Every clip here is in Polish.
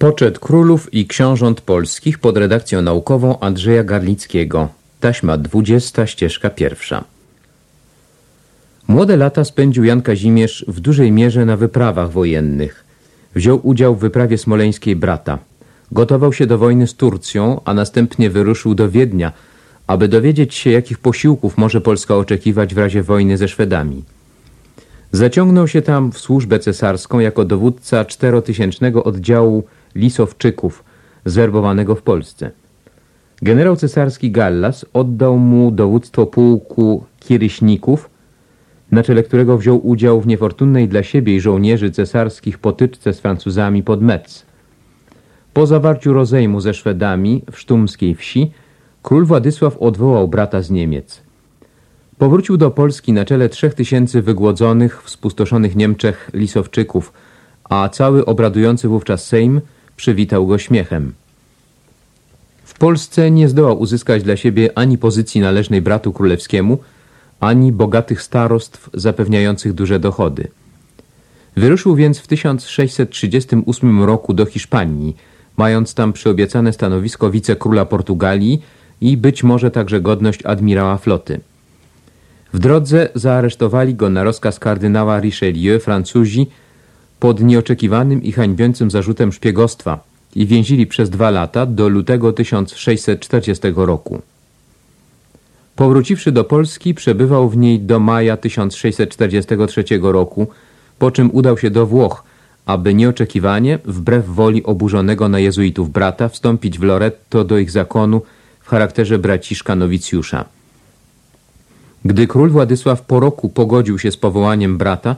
Poczet królów i książąt polskich pod redakcją naukową Andrzeja Garlickiego. Taśma 20, ścieżka pierwsza. Młode lata spędził Jan Kazimierz w dużej mierze na wyprawach wojennych. Wziął udział w wyprawie smoleńskiej brata. Gotował się do wojny z Turcją, a następnie wyruszył do Wiednia, aby dowiedzieć się, jakich posiłków może Polska oczekiwać w razie wojny ze Szwedami. Zaciągnął się tam w służbę cesarską jako dowódca czterotysięcznego oddziału Lisowczyków, zwerbowanego w Polsce. Generał cesarski Gallas oddał mu dowództwo pułku Kieryśników, na czele którego wziął udział w niefortunnej dla siebie żołnierzy cesarskich potyczce z Francuzami pod Metz. Po zawarciu rozejmu ze Szwedami w sztumskiej wsi król Władysław odwołał brata z Niemiec. Powrócił do Polski na czele trzech tysięcy wygłodzonych w spustoszonych Niemczech Lisowczyków, a cały obradujący wówczas Sejm przywitał go śmiechem. W Polsce nie zdołał uzyskać dla siebie ani pozycji należnej bratu królewskiemu, ani bogatych starostw zapewniających duże dochody. Wyruszył więc w 1638 roku do Hiszpanii, mając tam przyobiecane stanowisko wicekróla Portugalii i być może także godność admirała floty. W drodze zaaresztowali go na rozkaz kardynała Richelieu Francuzi pod nieoczekiwanym i hańbiącym zarzutem szpiegostwa i więzili przez dwa lata do lutego 1640 roku. Powróciwszy do Polski, przebywał w niej do maja 1643 roku, po czym udał się do Włoch, aby nieoczekiwanie, wbrew woli oburzonego na jezuitów brata, wstąpić w Loretto do ich zakonu w charakterze braciszka nowicjusza. Gdy król Władysław po roku pogodził się z powołaniem brata,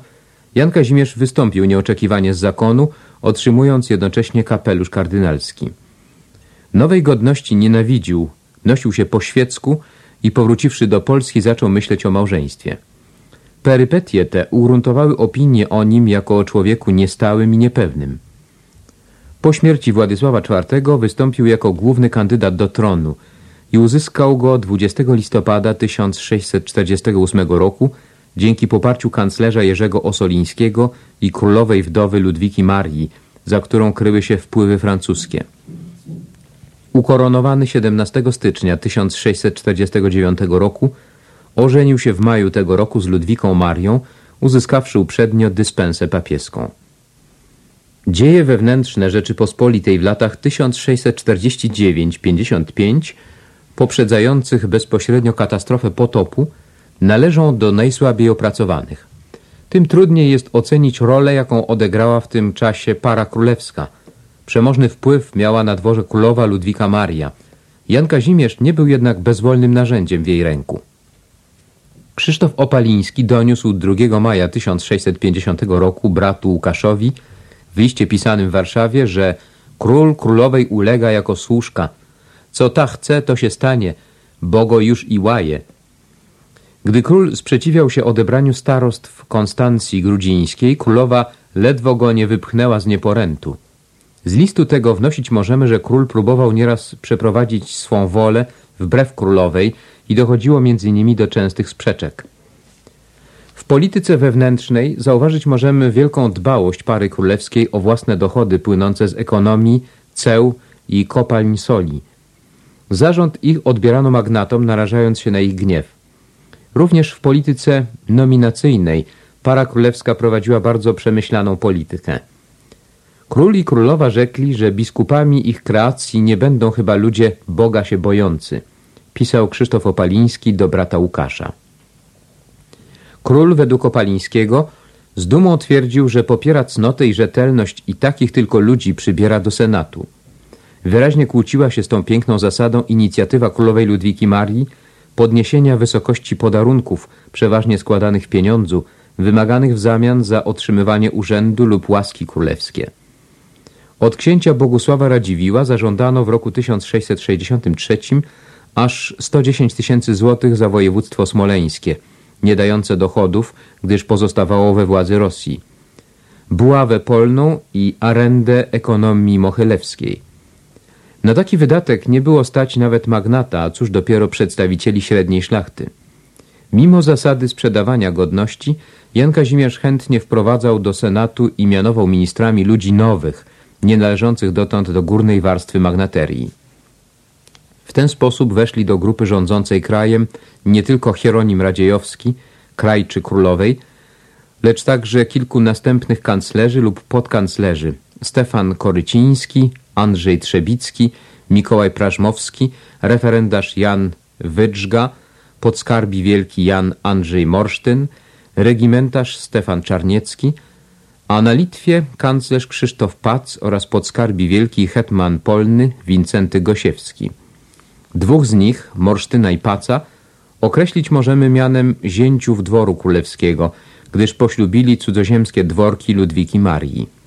Jan Kazimierz wystąpił nieoczekiwanie z zakonu, otrzymując jednocześnie kapelusz kardynalski. Nowej godności nienawidził, nosił się po świecku i powróciwszy do Polski zaczął myśleć o małżeństwie. Perypetie te ugruntowały opinię o nim jako o człowieku niestałym i niepewnym. Po śmierci Władysława IV wystąpił jako główny kandydat do tronu i uzyskał go 20 listopada 1648 roku dzięki poparciu kanclerza Jerzego Osolińskiego i królowej wdowy Ludwiki Marii, za którą kryły się wpływy francuskie. Ukoronowany 17 stycznia 1649 roku ożenił się w maju tego roku z Ludwiką Marią, uzyskawszy uprzednio dyspensę papieską. Dzieje wewnętrzne Rzeczypospolitej w latach 1649-55, poprzedzających bezpośrednio katastrofę potopu, należą do najsłabiej opracowanych. Tym trudniej jest ocenić rolę, jaką odegrała w tym czasie para królewska. Przemożny wpływ miała na dworze królowa Ludwika Maria. Jan Kazimierz nie był jednak bezwolnym narzędziem w jej ręku. Krzysztof Opaliński doniósł 2 maja 1650 roku bratu Łukaszowi w liście pisanym w Warszawie, że król królowej ulega jako służka. Co ta chce, to się stanie, bo go już i łaje. Gdy król sprzeciwiał się odebraniu starostw Konstancji Grudzińskiej, królowa ledwo go nie wypchnęła z nieporętu. Z listu tego wnosić możemy, że król próbował nieraz przeprowadzić swą wolę wbrew królowej i dochodziło między nimi do częstych sprzeczek. W polityce wewnętrznej zauważyć możemy wielką dbałość pary królewskiej o własne dochody płynące z ekonomii, ceł i kopalń soli. Zarząd ich odbierano magnatom, narażając się na ich gniew. Również w polityce nominacyjnej para królewska prowadziła bardzo przemyślaną politykę. Król i królowa rzekli, że biskupami ich kreacji nie będą chyba ludzie Boga się bojący, pisał Krzysztof Opaliński do brata Łukasza. Król według Opalińskiego z dumą twierdził, że popiera cnotę i rzetelność i takich tylko ludzi przybiera do Senatu. Wyraźnie kłóciła się z tą piękną zasadą inicjatywa królowej Ludwiki Marii podniesienia wysokości podarunków, przeważnie składanych pieniądzu, wymaganych w zamian za otrzymywanie urzędu lub łaski królewskie. Od księcia Bogusława Radziwiła zażądano w roku 1663 aż 110 tysięcy złotych za województwo smoleńskie, nie dające dochodów, gdyż pozostawało we władzy Rosji, buławę polną i arendę ekonomii mochylewskiej. Na taki wydatek nie było stać nawet magnata, a cóż dopiero przedstawicieli średniej szlachty. Mimo zasady sprzedawania godności, Jan Kazimierz chętnie wprowadzał do Senatu i mianował ministrami ludzi nowych, nie należących dotąd do górnej warstwy magnaterii. W ten sposób weszli do grupy rządzącej krajem nie tylko Hieronim Radziejowski, krajczy królowej, lecz także kilku następnych kanclerzy lub podkanclerzy Stefan Koryciński, Andrzej Trzebicki, Mikołaj Prażmowski, referendarz Jan Wydżga, podskarbi wielki Jan Andrzej Morsztyn, regimentarz Stefan Czarniecki, a na Litwie kanclerz Krzysztof Pac oraz podskarbi wielki hetman polny Wincenty Gosiewski. Dwóch z nich, Morsztyna i Paca, określić możemy mianem zięciów dworu królewskiego, gdyż poślubili cudzoziemskie dworki Ludwiki Marii.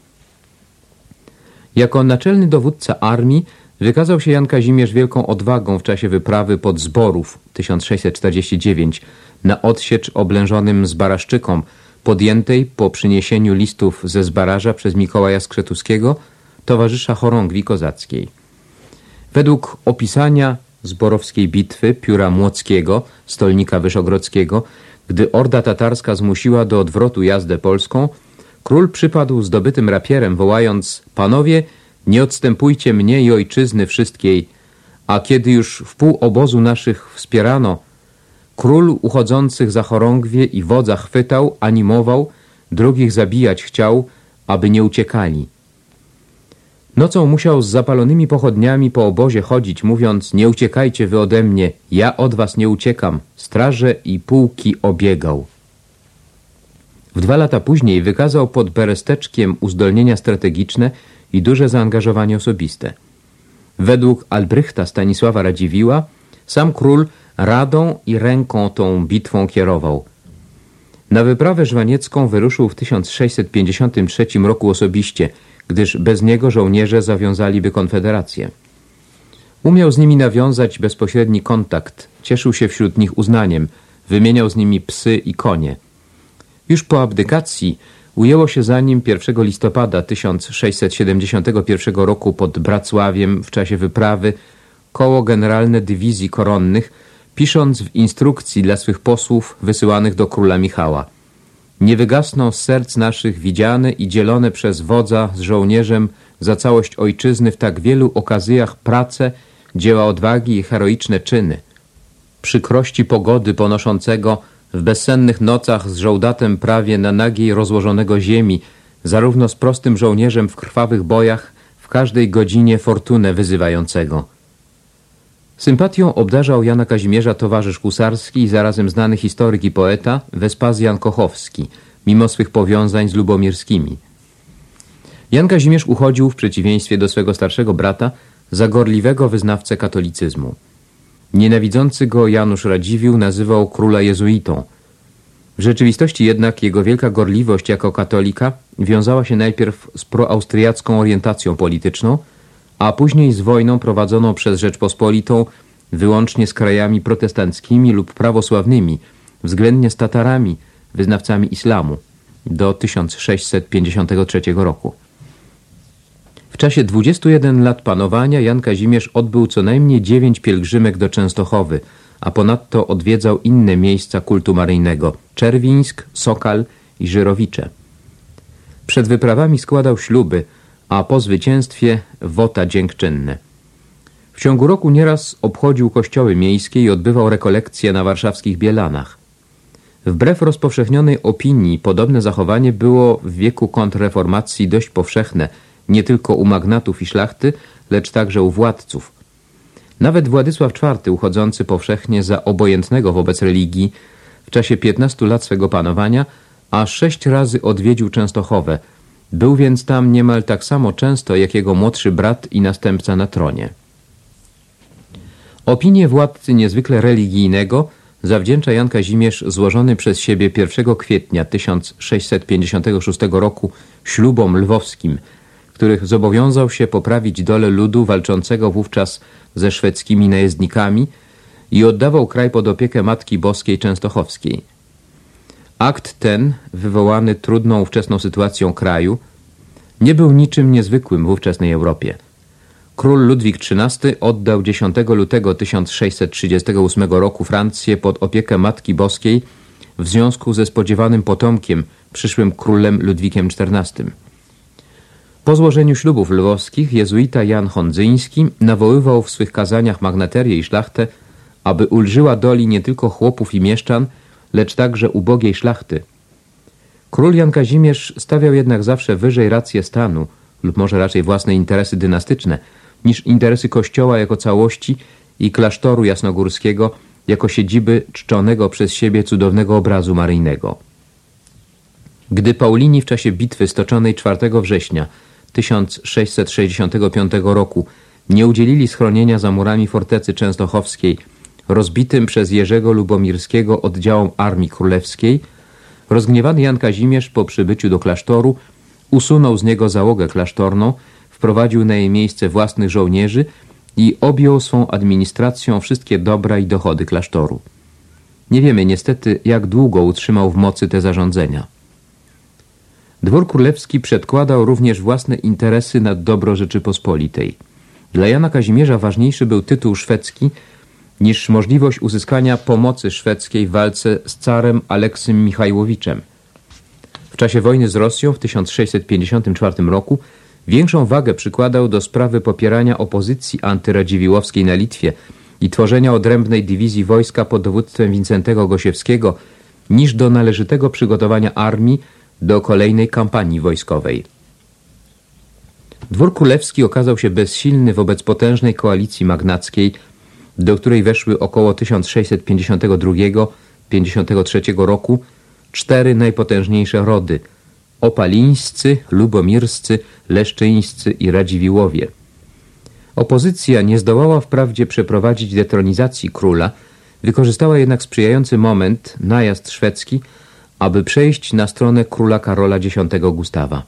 Jako naczelny dowódca armii wykazał się Jan Kazimierz wielką odwagą w czasie wyprawy pod Zborów 1649 na odsiecz oblężonym Zbaraszczykom, podjętej po przyniesieniu listów ze Zbaraża przez Mikołaja Skrzetuskiego, towarzysza chorągwi kozackiej. Według opisania zborowskiej bitwy pióra Młockiego, stolnika Wyszogrodzkiego, gdy orda tatarska zmusiła do odwrotu jazdę polską, król przypadł zdobytym rapierem, wołając Panowie, nie odstępujcie mnie i ojczyzny wszystkiej, a kiedy już w pół obozu naszych wspierano, król uchodzących za chorągwie i wodza chwytał, animował, drugich zabijać chciał, aby nie uciekali. Nocą musiał z zapalonymi pochodniami po obozie chodzić, mówiąc, nie uciekajcie wy ode mnie, ja od was nie uciekam. Straże i pułki obiegał. W dwa lata później wykazał pod Beresteczkiem uzdolnienia strategiczne i duże zaangażowanie osobiste. Według Albrychta Stanisława Radziwiła sam król radą i ręką tą bitwą kierował. Na wyprawę żwaniecką wyruszył w 1653 roku osobiście – gdyż bez niego żołnierze zawiązaliby konfederację. Umiał z nimi nawiązać bezpośredni kontakt, cieszył się wśród nich uznaniem, wymieniał z nimi psy i konie. Już po abdykacji ujęło się za nim 1 listopada 1671 roku pod Bracławiem w czasie wyprawy koło generalne dywizji koronnych, pisząc w instrukcji dla swych posłów wysyłanych do króla Michała – nie wygasną z serc naszych widziane i dzielone przez wodza z żołnierzem za całość ojczyzny w tak wielu okazjach prace, dzieła odwagi i heroiczne czyny. Przykrości pogody ponoszącego w bezsennych nocach z żołdatem prawie na nagiej rozłożonego ziemi, zarówno z prostym żołnierzem w krwawych bojach, w każdej godzinie fortunę wyzywającego. Sympatią obdarzał Jana Kazimierza towarzysz husarski i zarazem znany historyk i poeta Wespazjan Kochowski, mimo swych powiązań z lubomirskimi. Jan Kazimierz uchodził w przeciwieństwie do swego starszego brata za gorliwego wyznawcę katolicyzmu. Nienawidzący go Janusz Radziwił nazywał króla jezuitą. W rzeczywistości jednak jego wielka gorliwość jako katolika wiązała się najpierw z proaustriacką orientacją polityczną – a później z wojną prowadzoną przez Rzeczpospolitą wyłącznie z krajami protestanckimi lub prawosławnymi, względnie z Tatarami, wyznawcami islamu, do 1653 roku. W czasie 21 lat panowania Jan Kazimierz odbył co najmniej dziewięć pielgrzymek do Częstochowy, a ponadto odwiedzał inne miejsca kultu maryjnego – Czerwińsk, Sokal i Żyrowicze. Przed wyprawami składał śluby – a po zwycięstwie wota dziękczynne. W ciągu roku nieraz obchodził kościoły miejskie i odbywał rekolekcje na warszawskich Bielanach. Wbrew rozpowszechnionej opinii podobne zachowanie było w wieku kontrreformacji dość powszechne, nie tylko u magnatów i szlachty, lecz także u władców. Nawet Władysław IV, uchodzący powszechnie za obojętnego wobec religii, w czasie 15 lat swego panowania aż sześć razy odwiedził Częstochowę – był więc tam niemal tak samo często jak jego młodszy brat i następca na tronie. Opinię władcy niezwykle religijnego zawdzięcza Jan Kazimierz złożony przez siebie 1 kwietnia 1656 roku ślubom lwowskim, których zobowiązał się poprawić dole ludu walczącego wówczas ze szwedzkimi najezdnikami i oddawał kraj pod opiekę Matki Boskiej Częstochowskiej. Akt ten, wywołany trudną ówczesną sytuacją kraju, nie był niczym niezwykłym w ówczesnej Europie. Król Ludwik XIII oddał 10 lutego 1638 roku Francję pod opiekę Matki Boskiej w związku ze spodziewanym potomkiem, przyszłym królem Ludwikiem XIV. Po złożeniu ślubów lwowskich jezuita Jan Hondzyński nawoływał w swych kazaniach magnaterię i szlachtę, aby ulżyła doli nie tylko chłopów i mieszczan, lecz także ubogiej szlachty. Król Jan Kazimierz stawiał jednak zawsze wyżej rację stanu, lub może raczej własne interesy dynastyczne, niż interesy kościoła jako całości i klasztoru jasnogórskiego jako siedziby czczonego przez siebie cudownego obrazu maryjnego. Gdy Paulini w czasie bitwy stoczonej 4 września 1665 roku nie udzielili schronienia za murami fortecy częstochowskiej rozbitym przez Jerzego Lubomirskiego oddziałom Armii Królewskiej, rozgniewany Jan Kazimierz po przybyciu do klasztoru usunął z niego załogę klasztorną, wprowadził na jej miejsce własnych żołnierzy i objął swą administracją wszystkie dobra i dochody klasztoru. Nie wiemy niestety, jak długo utrzymał w mocy te zarządzenia. Dwór królewski przedkładał również własne interesy nad dobro Rzeczypospolitej. Dla Jana Kazimierza ważniejszy był tytuł szwedzki niż możliwość uzyskania pomocy szwedzkiej w walce z carem Aleksym Michajłowiczem. W czasie wojny z Rosją w 1654 roku większą wagę przykładał do sprawy popierania opozycji antyradziwiłowskiej na Litwie i tworzenia odrębnej dywizji wojska pod dowództwem Wincentego Gosiewskiego niż do należytego przygotowania armii do kolejnej kampanii wojskowej. Dwór Królewski okazał się bezsilny wobec potężnej koalicji magnackiej, do której weszły około 1652-53 roku cztery najpotężniejsze rody opalińscy, lubomirscy, leszczyńscy i radziwiłowie. Opozycja nie zdołała wprawdzie przeprowadzić detronizacji króla, wykorzystała jednak sprzyjający moment, najazd szwedzki, aby przejść na stronę króla Karola X Gustawa.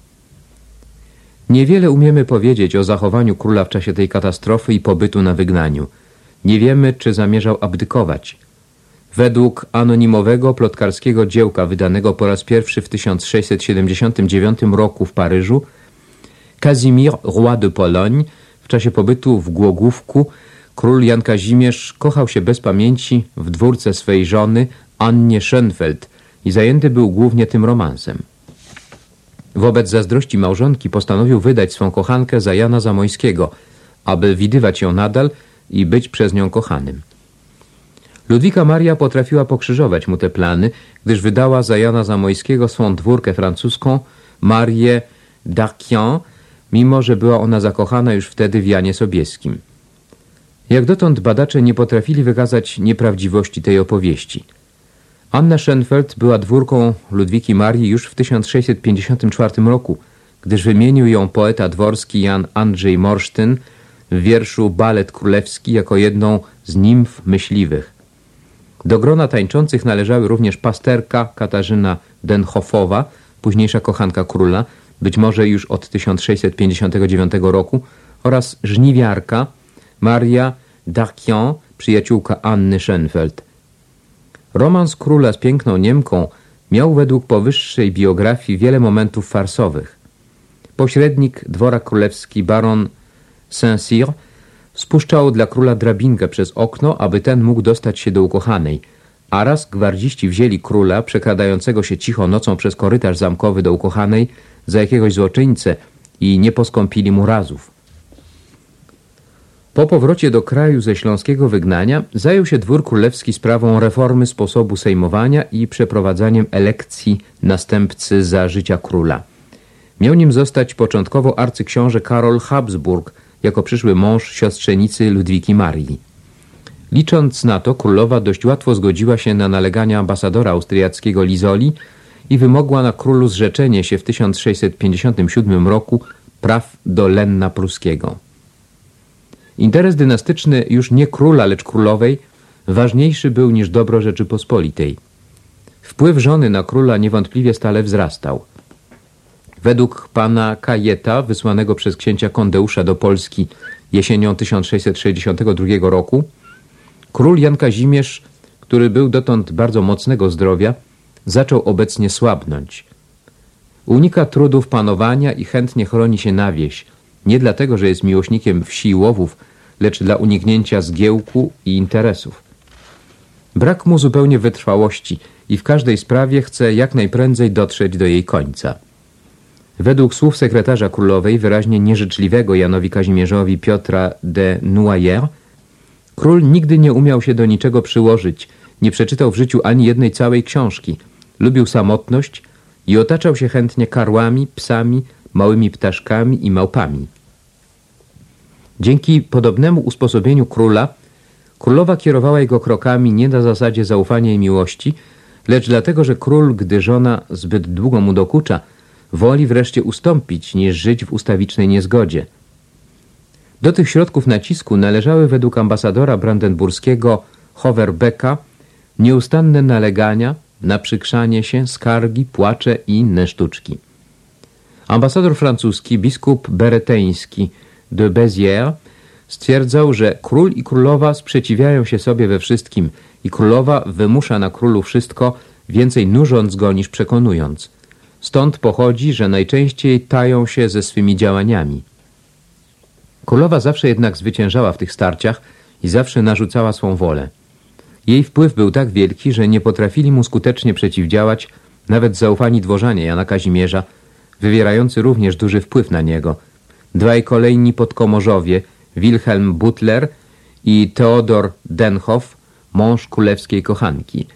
Niewiele umiemy powiedzieć o zachowaniu króla w czasie tej katastrofy i pobytu na wygnaniu. Nie wiemy, czy zamierzał abdykować. Według anonimowego plotkarskiego dziełka wydanego po raz pierwszy w 1679 roku w Paryżu, Kazimir, roi de Pologne, w czasie pobytu w Głogówku, król Jan Kazimierz kochał się bez pamięci w dwórce swej żony Annie Schönfeld i zajęty był głównie tym romansem. Wobec zazdrości małżonki postanowił wydać swą kochankę za Jana Zamojskiego, aby widywać ją nadal i być przez nią kochanym. Ludwika Maria potrafiła pokrzyżować mu te plany, gdyż wydała za Jana Zamojskiego swą dwórkę francuską Marię d'Arquian, mimo że była ona zakochana już wtedy w Janie Sobieskim. Jak dotąd badacze nie potrafili wykazać nieprawdziwości tej opowieści. Anna Schenfeld była dwórką Ludwiki Marii już w 1654 roku, gdyż wymienił ją poeta dworski Jan Andrzej Morsztyn w wierszu Balet Królewski jako jedną z nimf myśliwych. Do grona tańczących należały również pasterka Katarzyna Denhofowa, późniejsza kochanka króla, być może już od 1659 roku, oraz żniwiarka Maria Darkian, przyjaciółka Anny Schenfeld. Romans króla z piękną Niemką miał według powyższej biografii wiele momentów farsowych. Pośrednik dwora królewski baron Saint-Cyr Spuszczał dla króla drabinkę przez okno, aby ten mógł dostać się do ukochanej, a raz gwardziści wzięli króla, przekradającego się cicho nocą przez korytarz zamkowy do ukochanej, za jakiegoś złoczyńcę i nie poskąpili mu razów. Po powrocie do kraju ze śląskiego wygnania zajął się dwór królewski sprawą reformy sposobu sejmowania i przeprowadzaniem elekcji następcy za życia króla. Miał nim zostać początkowo arcyksiąże Karol Habsburg – jako przyszły mąż siostrzenicy Ludwiki Marii. Licząc na to, królowa dość łatwo zgodziła się na nalegania ambasadora austriackiego Lizoli i wymogła na królu zrzeczenie się w 1657 roku praw do Lenna Pruskiego. Interes dynastyczny już nie króla, lecz królowej ważniejszy był niż dobro Rzeczypospolitej. Wpływ żony na króla niewątpliwie stale wzrastał – Według pana Kajeta, wysłanego przez księcia Kondeusza do Polski jesienią 1662 roku, król Jan Kazimierz, który był dotąd bardzo mocnego zdrowia, zaczął obecnie słabnąć. Unika trudów panowania i chętnie chroni się na wieś, nie dlatego, że jest miłośnikiem wsi i łowów, lecz dla uniknięcia zgiełku i interesów. Brak mu zupełnie wytrwałości i w każdej sprawie chce jak najprędzej dotrzeć do jej końca. Według słów sekretarza królowej, wyraźnie nieżyczliwego Janowi Kazimierzowi Piotra de Noyer, król nigdy nie umiał się do niczego przyłożyć, nie przeczytał w życiu ani jednej całej książki. Lubił samotność i otaczał się chętnie karłami, psami, małymi ptaszkami i małpami. Dzięki podobnemu usposobieniu króla, królowa kierowała jego krokami nie na zasadzie zaufania i miłości, lecz dlatego, że król, gdy żona zbyt długo mu dokucza, woli wreszcie ustąpić, niż żyć w ustawicznej niezgodzie. Do tych środków nacisku należały według ambasadora brandenburskiego Hoverbecka nieustanne nalegania, naprzykrzanie się, skargi, płacze i inne sztuczki. Ambasador francuski, biskup bereteński de Béziers stwierdzał, że król i królowa sprzeciwiają się sobie we wszystkim i królowa wymusza na królu wszystko, więcej nużąc go niż przekonując. Stąd pochodzi, że najczęściej tają się ze swymi działaniami. Królowa zawsze jednak zwyciężała w tych starciach i zawsze narzucała swą wolę. Jej wpływ był tak wielki, że nie potrafili mu skutecznie przeciwdziałać nawet zaufani dworzanie Jana Kazimierza, wywierający również duży wpływ na niego. Dwaj kolejni podkomorzowie, Wilhelm Butler i Theodor Denhoff, mąż królewskiej kochanki.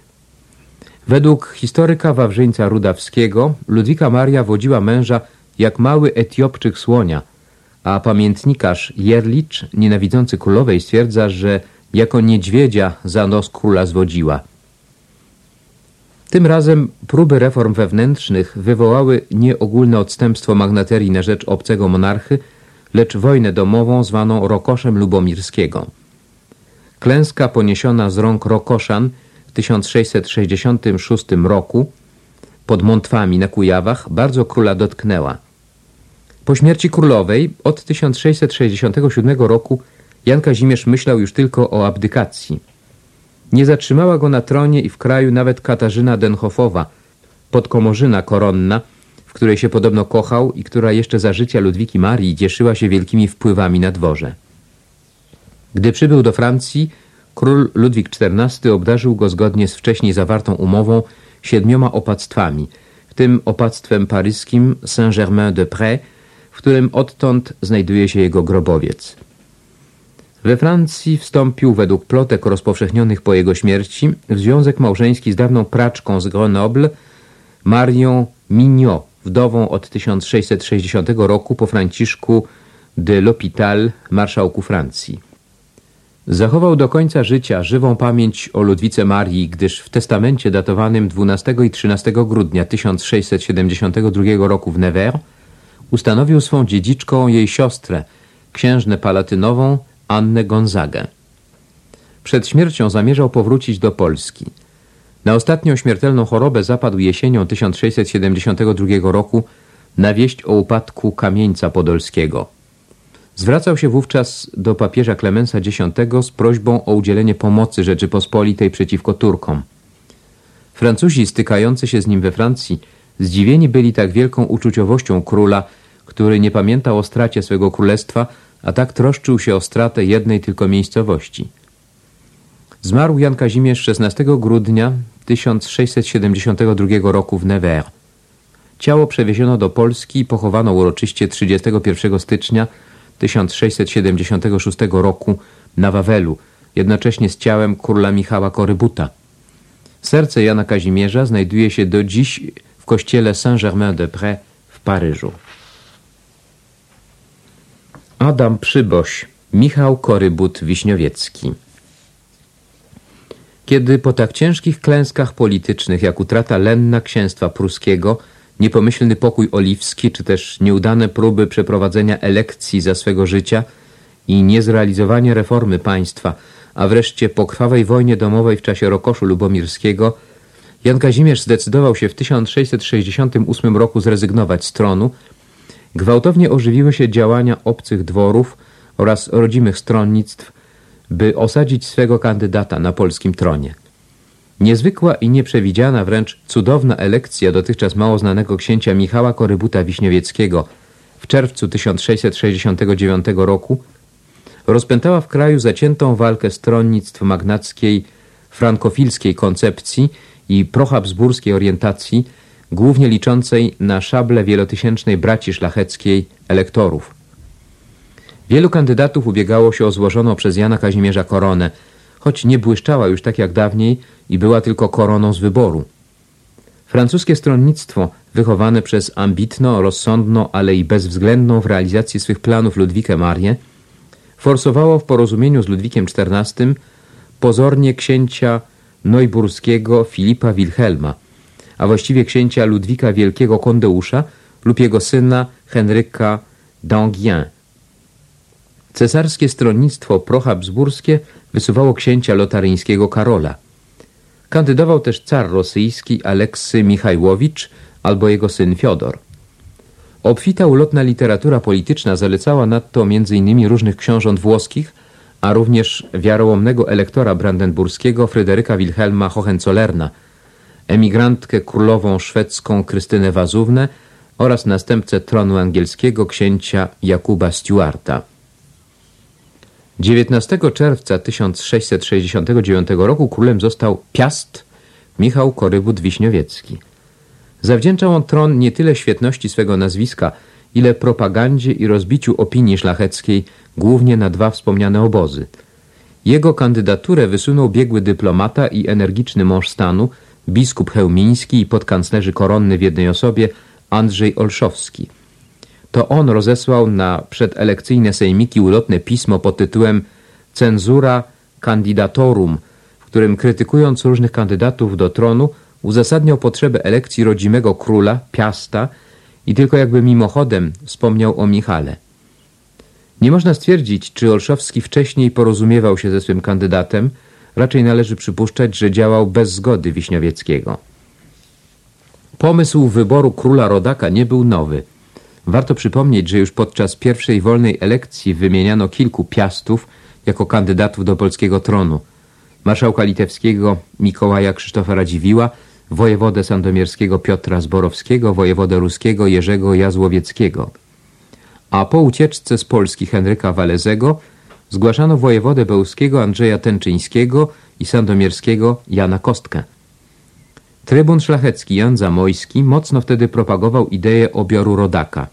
Według historyka Wawrzyńca Rudawskiego Ludwika Maria wodziła męża jak mały Etiopczyk słonia, a pamiętnikarz Jerlicz, nienawidzący królowej, stwierdza, że jako niedźwiedzia za nos króla zwodziła. Tym razem próby reform wewnętrznych wywołały nie ogólne odstępstwo magnaterii na rzecz obcego monarchy, lecz wojnę domową zwaną Rokoszem Lubomirskiego. Klęska poniesiona z rąk Rokoszan w 1666 roku pod Montwami na Kujawach bardzo króla dotknęła. Po śmierci królowej od 1667 roku Jan Kazimierz myślał już tylko o abdykacji. Nie zatrzymała go na tronie i w kraju nawet Katarzyna Denhofowa, podkomorzyna koronna, w której się podobno kochał i która jeszcze za życia Ludwiki Marii cieszyła się wielkimi wpływami na dworze. Gdy przybył do Francji, król Ludwik XIV obdarzył go zgodnie z wcześniej zawartą umową siedmioma opactwami, w tym opactwem paryskim Saint-Germain-de-Prés, w którym odtąd znajduje się jego grobowiec. We Francji wstąpił według plotek rozpowszechnionych po jego śmierci w związek małżeński z dawną praczką z Grenoble, Marią Mignot, wdową od 1660 roku po Franciszku de l'Hôpital, marszałku Francji. Zachował do końca życia żywą pamięć o Ludwice Marii, gdyż w testamencie datowanym 12 i 13 grudnia 1672 roku w Nevers ustanowił swą dziedziczką jej siostrę, księżnę palatynową Annę Gonzagę. Przed śmiercią zamierzał powrócić do Polski. Na ostatnią śmiertelną chorobę zapadł jesienią 1672 roku na wieść o upadku kamieńca podolskiego. Zwracał się wówczas do papieża Klemensa X z prośbą o udzielenie pomocy Rzeczypospolitej przeciwko Turkom. Francuzi stykający się z nim we Francji zdziwieni byli tak wielką uczuciowością króla, który nie pamiętał o stracie swego królestwa, a tak troszczył się o stratę jednej tylko miejscowości. Zmarł Jan Kazimierz 16 grudnia 1672 roku w Nevers. Ciało przewieziono do Polski i pochowano uroczyście 31 stycznia 1676 roku na Wawelu, jednocześnie z ciałem króla Michała Korybuta. Serce Jana Kazimierza znajduje się do dziś w kościele Saint-Germain-de-Prés w Paryżu. Adam Przyboś, Michał Korybut-Wiśniowiecki. Kiedy po tak ciężkich klęskach politycznych, jak utrata Lenna księstwa pruskiego, niepomyślny pokój oliwski, czy też nieudane próby przeprowadzenia elekcji za swego życia i niezrealizowanie reformy państwa, a wreszcie po krwawej wojnie domowej w czasie Rokoszu Lubomirskiego, Jan Kazimierz zdecydował się w 1668 roku zrezygnować z tronu, Gwałtownie ożywiły się działania obcych dworów oraz rodzimych stronnictw, by osadzić swego kandydata na polskim tronie. Niezwykła i nieprzewidziana, wręcz cudowna elekcja dotychczas mało znanego księcia Michała Korybuta Wiśniowieckiego w czerwcu 1669 roku rozpętała w kraju zaciętą walkę stronnictw magnackiej, frankofilskiej koncepcji i prohabsburskiej orientacji, głównie liczącej na szable wielotysięcznej braci szlacheckiej elektorów. Wielu kandydatów ubiegało się o złożoną przez Jana Kazimierza koronę, choć nie błyszczała już tak jak dawniej i była tylko koroną z wyboru. Francuskie stronnictwo, wychowane przez ambitną, rozsądną, ale i bezwzględną w realizacji swych planów Ludwikę Marię, forsowało w porozumieniu z Ludwikiem XIV pozornie księcia Neuburskiego Filipa Wilhelma, a właściwie księcia Ludwika Wielkiego Kondeusza lub jego syna Henryka d'Anguien. Cesarskie stronnictwo prohabsburskie wysuwało księcia lotaryńskiego Karola. Kandydował też car rosyjski Aleksy Michajłowicz albo jego syn Fiodor. Obfita ulotna literatura polityczna zalecała nadto m.in. różnych książąt włoskich, a również wiarołomnego elektora brandenburskiego Fryderyka Wilhelma Hohenzollerna, emigrantkę królową szwedzką Krystynę Wazównę oraz następcę tronu angielskiego księcia Jakuba Stuarta. 19 czerwca 1669 roku królem został Piast Michał Korybut-Wiśniowiecki. Zawdzięczał on tron nie tyle świetności swego nazwiska, ile propagandzie i rozbiciu opinii szlacheckiej, głównie na dwa wspomniane obozy. Jego kandydaturę wysunął biegły dyplomata i energiczny mąż stanu, biskup chełmiński i podkanclerzy koronny w jednej osobie Andrzej Olszowski. To on rozesłał na przedelekcyjne sejmiki ulotne pismo pod tytułem Cenzura Candidatorum, w którym krytykując różnych kandydatów do tronu uzasadniał potrzebę elekcji rodzimego króla, Piasta i tylko jakby mimochodem wspomniał o Michale. Nie można stwierdzić, czy Olszowski wcześniej porozumiewał się ze swym kandydatem, raczej należy przypuszczać, że działał bez zgody Wiśniowieckiego. Pomysł wyboru króla rodaka nie był nowy. Warto przypomnieć, że już podczas pierwszej wolnej elekcji wymieniano kilku piastów jako kandydatów do polskiego tronu. Marszałka litewskiego Mikołaja Krzysztofa Radziwiła, wojewodę sandomierskiego Piotra Zborowskiego, wojewodę ruskiego Jerzego Jazłowieckiego. A po ucieczce z Polski Henryka Walezego zgłaszano wojewodę bełskiego Andrzeja Tęczyńskiego i sandomierskiego Jana Kostkę. Trybun szlachecki Jan Zamojski mocno wtedy propagował ideę obioru rodaka.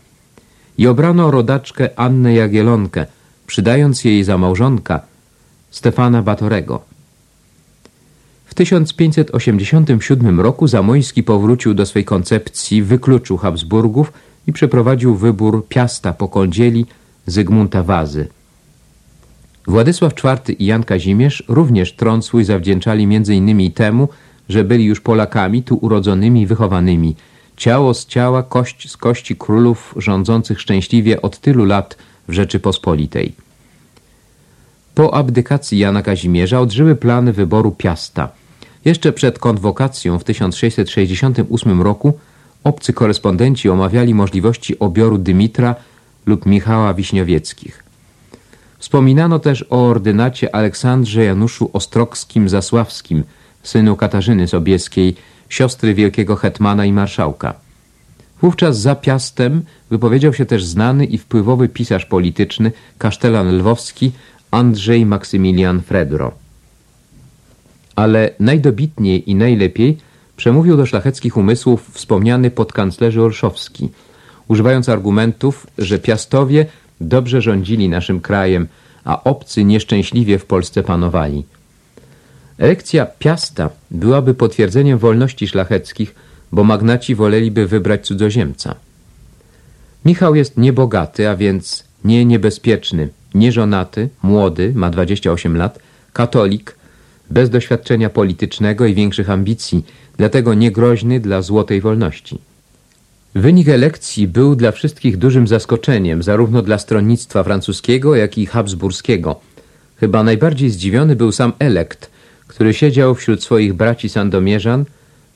I obrano rodaczkę Annę Jagielonkę, przydając jej za małżonka Stefana Batorego. W 1587 roku Zamojski powrócił do swej koncepcji, wykluczył Habsburgów i przeprowadził wybór Piasta po kądzieli Zygmunta Wazy. Władysław IV i Jan Kazimierz również tron swój zawdzięczali m.in. temu, że byli już Polakami tu urodzonymi i wychowanymi. Ciało z ciała, kość z kości królów rządzących szczęśliwie od tylu lat w Rzeczypospolitej. Po abdykacji Jana Kazimierza odżyły plany wyboru Piasta. Jeszcze przed konwokacją w 1668 roku obcy korespondenci omawiali możliwości obioru Dymitra lub Michała Wiśniowieckich. Wspominano też o ordynacie Aleksandrze Januszu Ostrogskim-Zasławskim, synu Katarzyny Sobieskiej, siostry wielkiego hetmana i marszałka. Wówczas za Piastem wypowiedział się też znany i wpływowy pisarz polityczny, kasztelan lwowski Andrzej Maksymilian Fredro. Ale najdobitniej i najlepiej przemówił do szlacheckich umysłów wspomniany podkanclerzy Olszowski, używając argumentów, że Piastowie dobrze rządzili naszym krajem, a obcy nieszczęśliwie w Polsce panowali. Elekcja Piasta byłaby potwierdzeniem wolności szlacheckich, bo magnaci woleliby wybrać cudzoziemca. Michał jest niebogaty, a więc nie niebezpieczny, nieżonaty, młody, ma 28 lat, katolik, bez doświadczenia politycznego i większych ambicji, dlatego niegroźny dla złotej wolności. Wynik elekcji był dla wszystkich dużym zaskoczeniem, zarówno dla stronnictwa francuskiego, jak i habsburskiego. Chyba najbardziej zdziwiony był sam elekt, który siedział wśród swoich braci sandomierzan,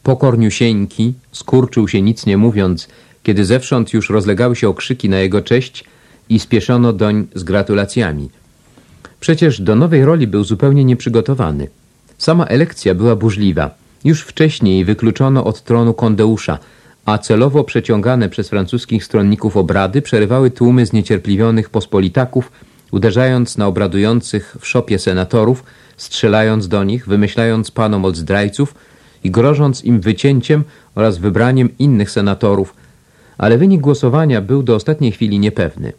pokorniusieńki, skurczył się nic nie mówiąc, kiedy zewsząd już rozlegały się okrzyki na jego cześć i spieszono doń z gratulacjami. Przecież do nowej roli był zupełnie nieprzygotowany. Sama elekcja była burzliwa. Już wcześniej wykluczono od tronu Kondeusza, a celowo przeciągane przez francuskich stronników obrady przerywały tłumy zniecierpliwionych pospolitaków, uderzając na obradujących w szopie senatorów, strzelając do nich, wymyślając panom od zdrajców i grożąc im wycięciem oraz wybraniem innych senatorów, ale wynik głosowania był do ostatniej chwili niepewny.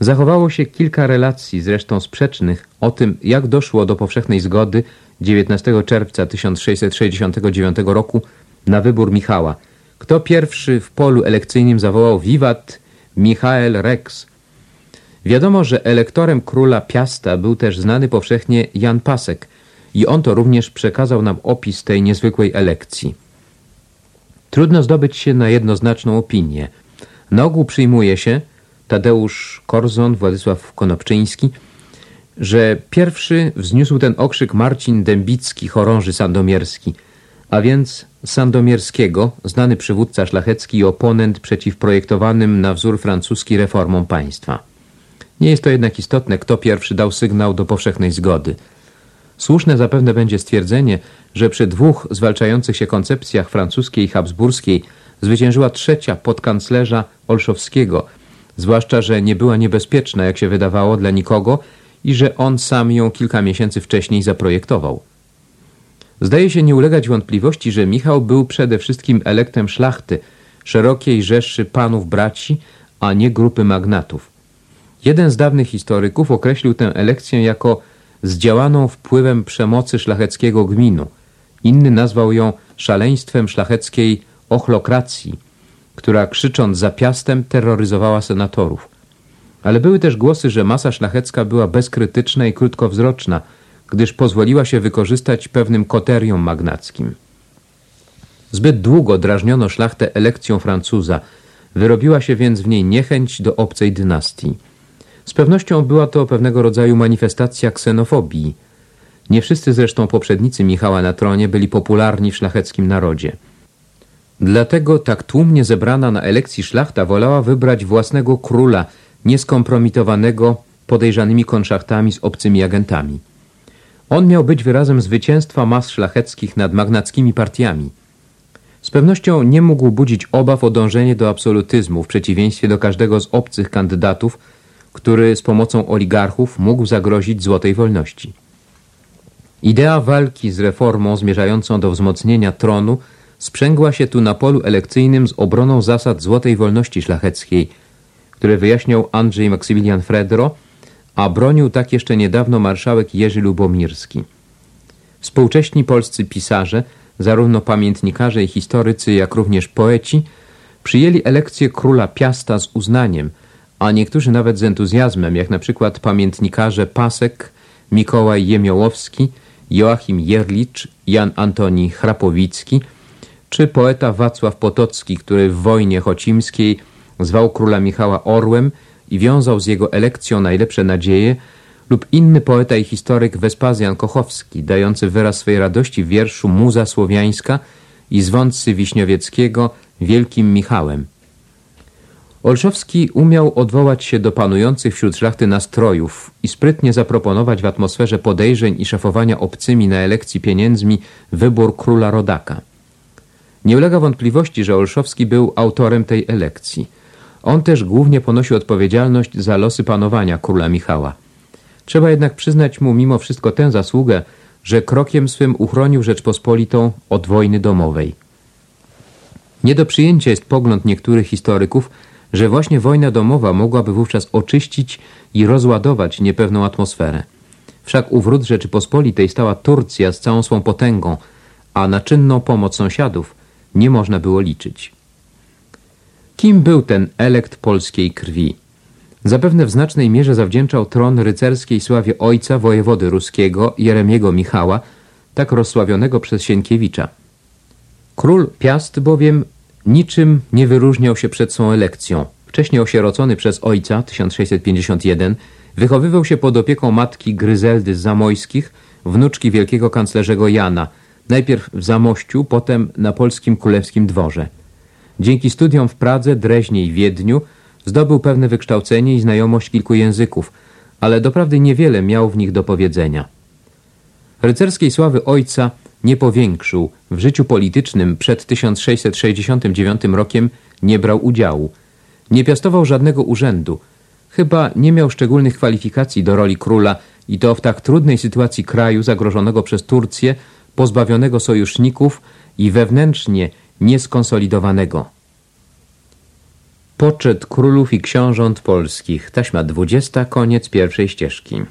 Zachowało się kilka relacji, zresztą sprzecznych, o tym, jak doszło do powszechnej zgody 19 czerwca 1669 roku na wybór Michała. Kto pierwszy w polu elekcyjnym zawołał wiwat Michael Rex. Wiadomo, że elektorem króla Piasta był też znany powszechnie Jan Pasek i on to również przekazał nam opis tej niezwykłej elekcji. Trudno zdobyć się na jednoznaczną opinię. Na ogół przyjmuje się, Tadeusz Korzon, Władysław Konopczyński, że pierwszy wzniósł ten okrzyk Marcin Dębicki, chorąży sandomierski, a więc Sandomierskiego, znany przywódca szlachecki i oponent przeciw projektowanym na wzór francuski reformom państwa. Nie jest to jednak istotne, kto pierwszy dał sygnał do powszechnej zgody. Słuszne zapewne będzie stwierdzenie, że przy dwóch zwalczających się koncepcjach francuskiej i habsburskiej zwyciężyła trzecia podkanclerza Olszowskiego, zwłaszcza, że nie była niebezpieczna, jak się wydawało, dla nikogo i że on sam ją kilka miesięcy wcześniej zaprojektował. Zdaje się nie ulegać wątpliwości, że Michał był przede wszystkim elektem szlachty, szerokiej rzeszy panów braci, a nie grupy magnatów. Jeden z dawnych historyków określił tę elekcję jako zdziałaną wpływem przemocy szlacheckiego gminu. Inny nazwał ją szaleństwem szlacheckiej ochlokracji, która krzycząc za piastem terroryzowała senatorów. Ale były też głosy, że masa szlachecka była bezkrytyczna i krótkowzroczna, gdyż pozwoliła się wykorzystać pewnym koteriom magnackim. Zbyt długo drażniono szlachtę elekcją Francuza, wyrobiła się więc w niej niechęć do obcej dynastii. Z pewnością była to pewnego rodzaju manifestacja ksenofobii. Nie wszyscy zresztą poprzednicy Michała na tronie byli popularni w szlacheckim narodzie. Dlatego tak tłumnie zebrana na elekcji szlachta wolała wybrać własnego króla, nieskompromitowanego podejrzanymi konszachtami z obcymi agentami. On miał być wyrazem zwycięstwa mas szlacheckich nad magnackimi partiami. Z pewnością nie mógł budzić obaw o dążenie do absolutyzmu w przeciwieństwie do każdego z obcych kandydatów, który z pomocą oligarchów mógł zagrozić złotej wolności. Idea walki z reformą zmierzającą do wzmocnienia tronu sprzęgła się tu na polu elekcyjnym z obroną zasad złotej wolności szlacheckiej, które wyjaśniał Andrzej Maksymilian Fredro, a bronił tak jeszcze niedawno marszałek Jerzy Lubomirski. Współcześni polscy pisarze, zarówno pamiętnikarze i historycy, jak również poeci, przyjęli elekcję króla Piasta z uznaniem, a niektórzy nawet z entuzjazmem, jak na przykład pamiętnikarze Pasek, Mikołaj Jemiołowski, Joachim Jerlicz, Jan Antoni Chrapowicki, czy poeta Wacław Potocki, który w wojnie chocimskiej zwał króla Michała Orłem i wiązał z jego elekcją najlepsze nadzieje, lub inny poeta i historyk Wespazjan Kochowski, dający wyraz swej radości w wierszu Muza Słowiańska i zwątcy Wiśniowieckiego Wielkim Michałem. Olszowski umiał odwołać się do panujących wśród szlachty nastrojów i sprytnie zaproponować w atmosferze podejrzeń i szafowania obcymi na elekcji pieniędzmi wybór króla rodaka. Nie ulega wątpliwości, że Olszowski był autorem tej elekcji. On też głównie ponosi odpowiedzialność za losy panowania króla Michała. Trzeba jednak przyznać mu mimo wszystko tę zasługę, że krokiem swym uchronił Rzeczpospolitą od wojny domowej. Nie do przyjęcia jest pogląd niektórych historyków, że właśnie wojna domowa mogłaby wówczas oczyścić i rozładować niepewną atmosferę. Wszak u wrót Rzeczypospolitej stała Turcja z całą swą potęgą, a na czynną pomoc sąsiadów nie można było liczyć. Kim był ten elekt polskiej krwi? Zapewne w znacznej mierze zawdzięczał tron rycerskiej sławie ojca wojewody ruskiego Jeremiego Michała, tak rozsławionego przez Sienkiewicza. Król Piast bowiem niczym nie wyróżniał się przed swą elekcją. Wcześniej osierocony przez ojca, 1651, wychowywał się pod opieką matki Gryzeldy z Zamojskich, wnuczki wielkiego kanclerzego Jana, najpierw w Zamościu, potem na polskim królewskim dworze. Dzięki studiom w Pradze, Dreźnie i Wiedniu zdobył pewne wykształcenie i znajomość kilku języków, ale doprawdy niewiele miał w nich do powiedzenia. Rycerskiej sławy ojca nie powiększył, w życiu politycznym przed 1669 rokiem nie brał udziału. Nie piastował żadnego urzędu. Chyba nie miał szczególnych kwalifikacji do roli króla i to w tak trudnej sytuacji kraju zagrożonego przez Turcję pozbawionego sojuszników i wewnętrznie nieskonsolidowanego. Poczet królów i książąt polskich, taśma 20, koniec pierwszej ścieżki.